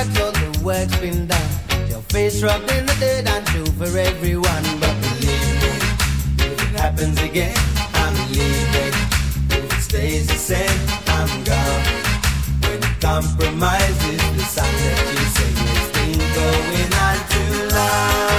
work's all the work's been done. Your face rubbed in the dirt and true for everyone. But believe me, if it happens again, I'm leaving. If it stays the same, I'm gone. When it compromises, the sign that you say it's been going on too long.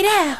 it out.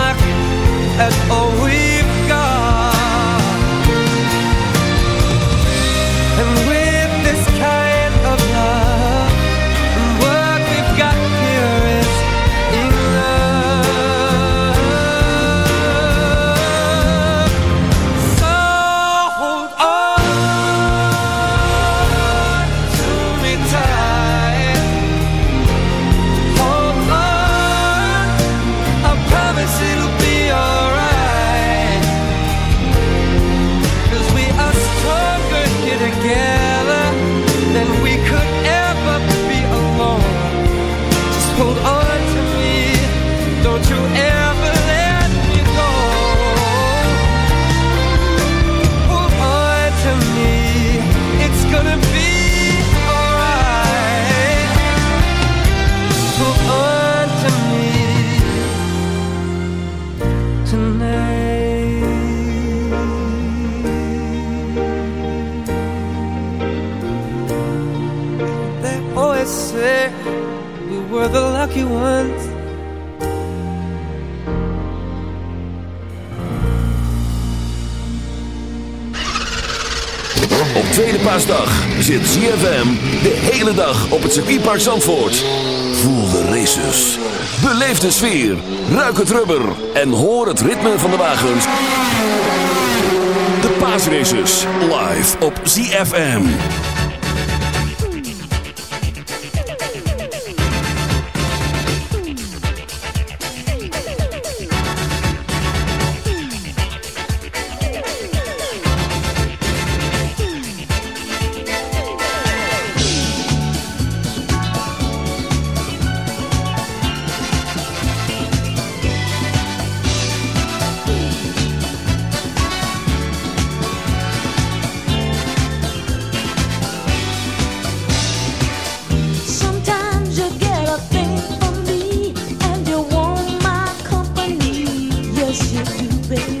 and all we op het circuitpark Zandvoort. Voel de races. Beleef de sfeer. Ruik het rubber. En hoor het ritme van de wagens. De paasraces. Live op ZFM. you, baby.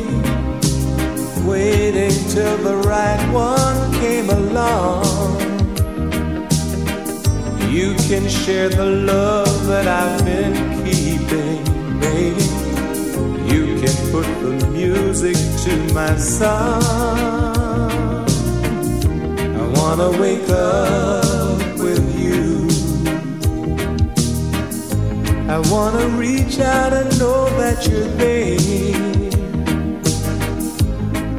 waiting till the right one came along. You can share the love that I've been keeping, baby. You can put the music to my song. I wanna wake up with you. I wanna reach out and know that you're there.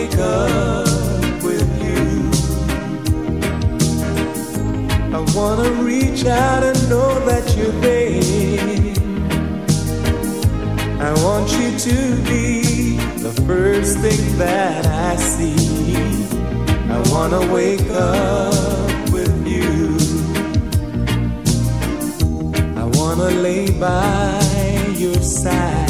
Wanna wake up with you. I wanna reach out and know that you're there. I want you to be the first thing that I see. I wanna wake up with you. I wanna lay by your side,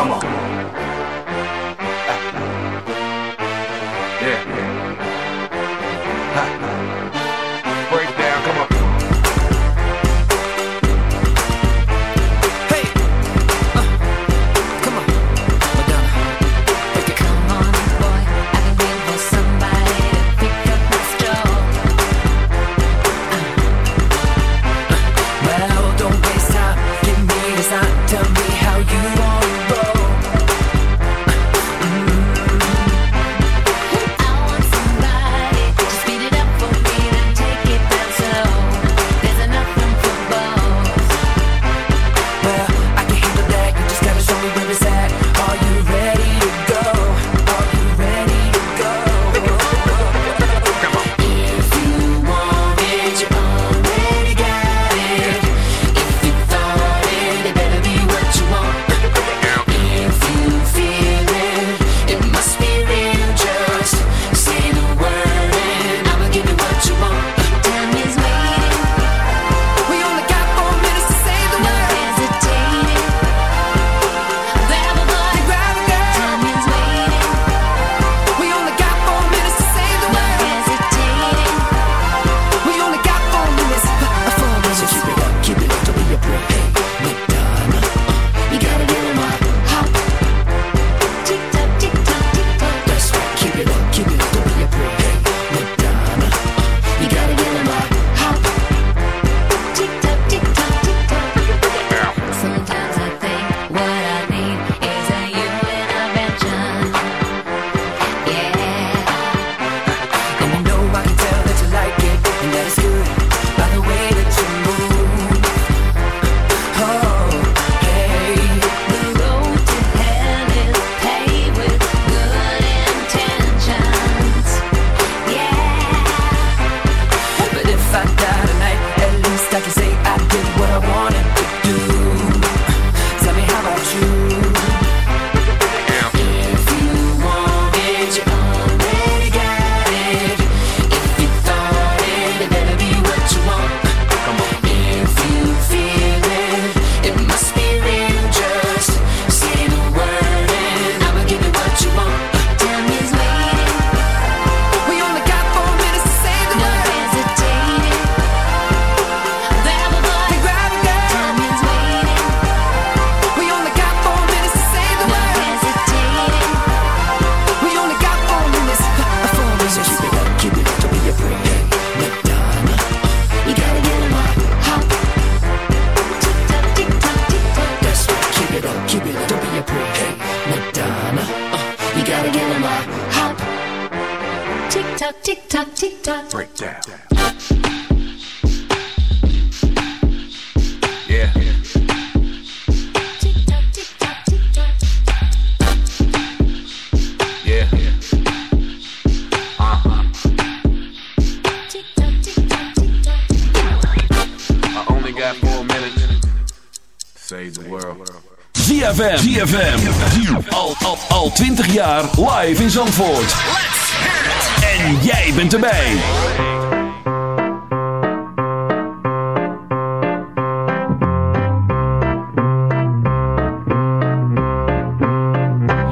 Come on.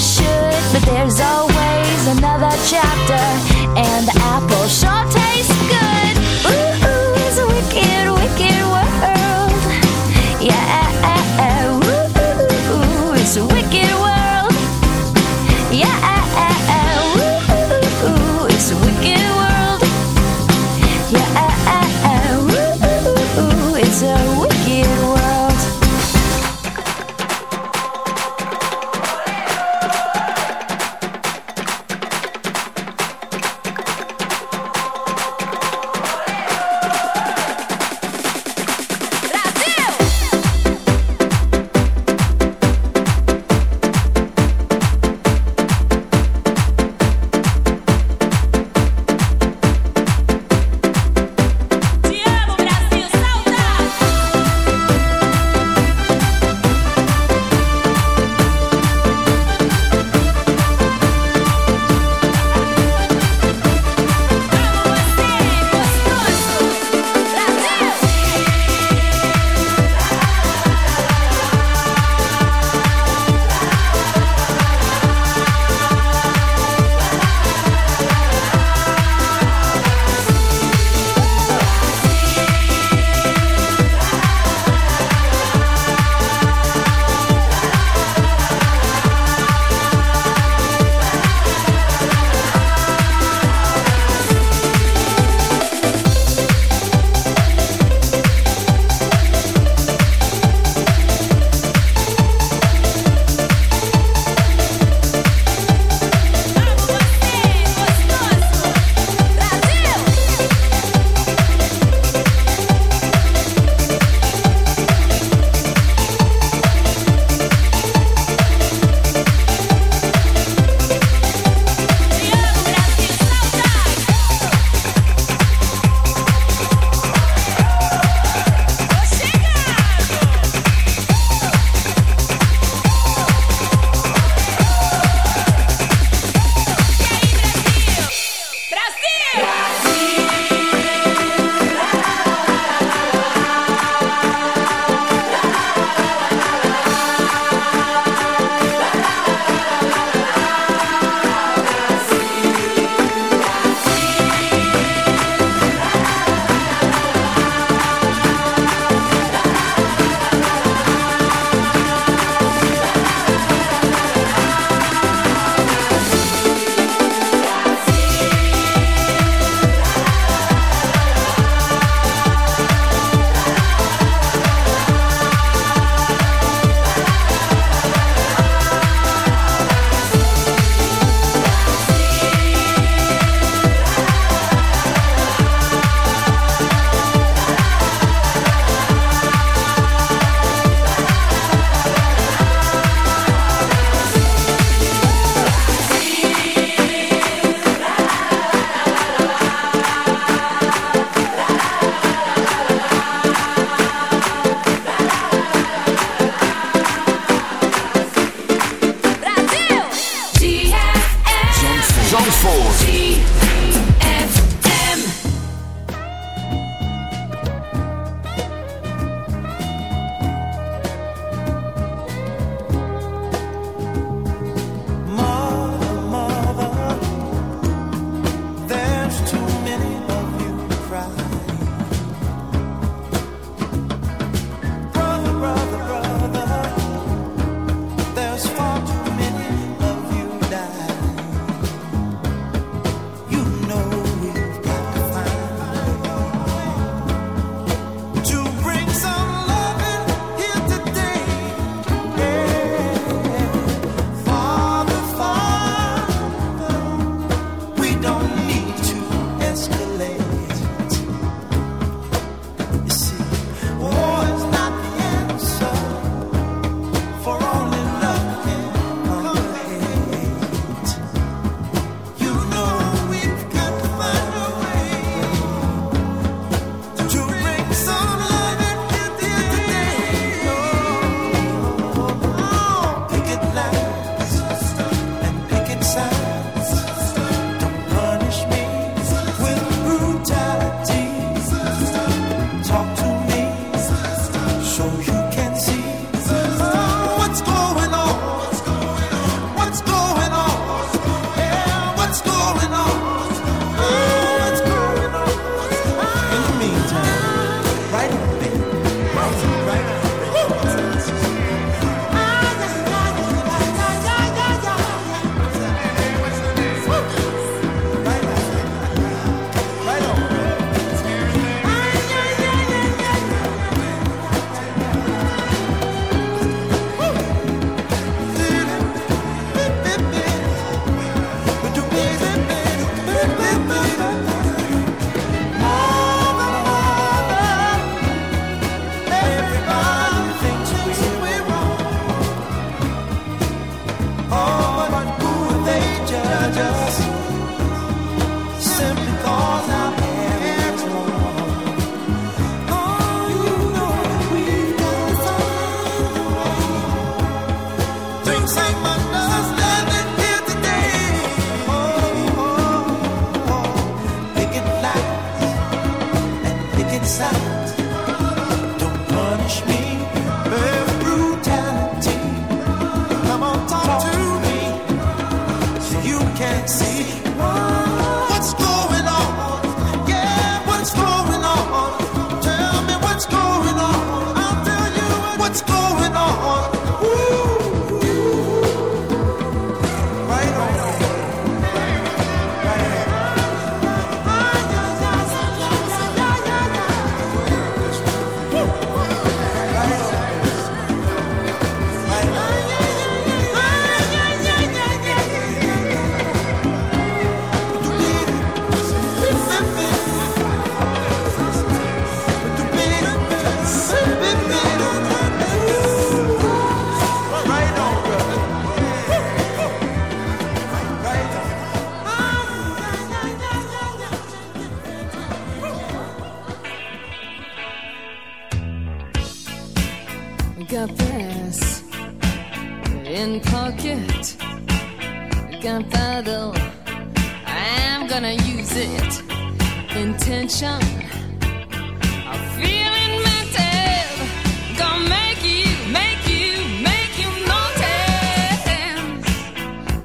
should, but there's always another chapter, and the apple sure.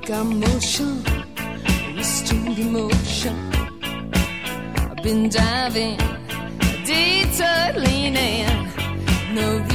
got motion, restrained emotion. I've been diving, detour and no.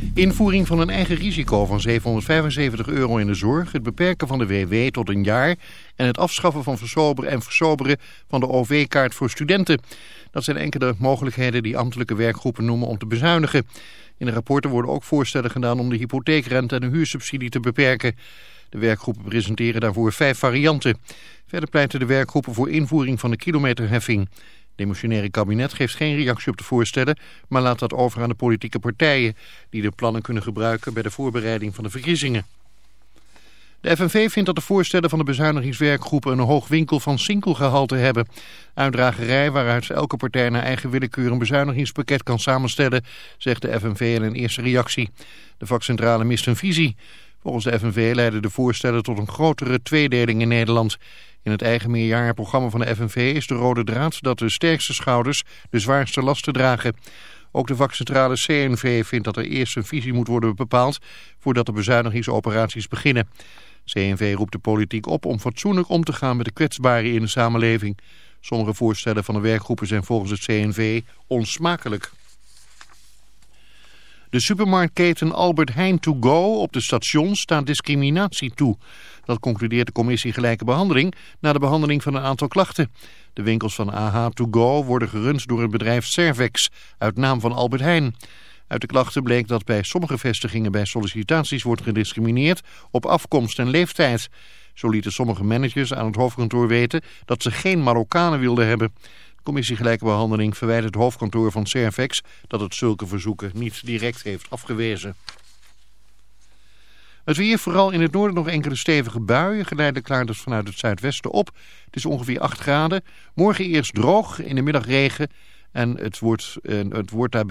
Invoering van een eigen risico van 775 euro in de zorg, het beperken van de WW tot een jaar en het afschaffen van versoberen en versoberen van de OV-kaart voor studenten. Dat zijn enkele mogelijkheden die ambtelijke werkgroepen noemen om te bezuinigen. In de rapporten worden ook voorstellen gedaan om de hypotheekrente en de huursubsidie te beperken. De werkgroepen presenteren daarvoor vijf varianten. Verder pleiten de werkgroepen voor invoering van de kilometerheffing. Demissionaire kabinet geeft geen reactie op de voorstellen, maar laat dat over aan de politieke partijen, die de plannen kunnen gebruiken bij de voorbereiding van de verkiezingen. De FNV vindt dat de voorstellen van de bezuinigingswerkgroepen een hoog winkel van sinkelgehalte hebben. Uitdragerij waaruit elke partij naar eigen willekeur een bezuinigingspakket kan samenstellen, zegt de FNV in een eerste reactie. De vakcentrale mist een visie. Volgens de FNV leiden de voorstellen tot een grotere tweedeling in Nederland. In het eigen meerjarenprogramma van de FNV is de rode draad dat de sterkste schouders de zwaarste lasten dragen. Ook de vakcentrale CNV vindt dat er eerst een visie moet worden bepaald voordat de bezuinigingsoperaties beginnen. CNV roept de politiek op om fatsoenlijk om te gaan met de kwetsbaren in de samenleving. Sommige voorstellen van de werkgroepen zijn volgens het CNV onsmakelijk. De supermarktketen Albert Heijn To Go op de stations staat discriminatie toe. Dat concludeert de commissie Gelijke Behandeling na de behandeling van een aantal klachten. De winkels van AH To Go worden gerund door het bedrijf Cervex uit naam van Albert Heijn. Uit de klachten bleek dat bij sommige vestigingen bij sollicitaties wordt gediscrimineerd op afkomst en leeftijd. Zo lieten sommige managers aan het hoofdkantoor weten dat ze geen Marokkanen wilden hebben. Commissie Gelijke Behandeling verwijt het hoofdkantoor van Cervex dat het zulke verzoeken niet direct heeft afgewezen. Het weer, vooral in het noorden nog enkele stevige buien. Geleidelijk klaart het vanuit het zuidwesten op. Het is ongeveer 8 graden. Morgen eerst droog, in de middag regen. En het wordt, eh, het wordt daarbij...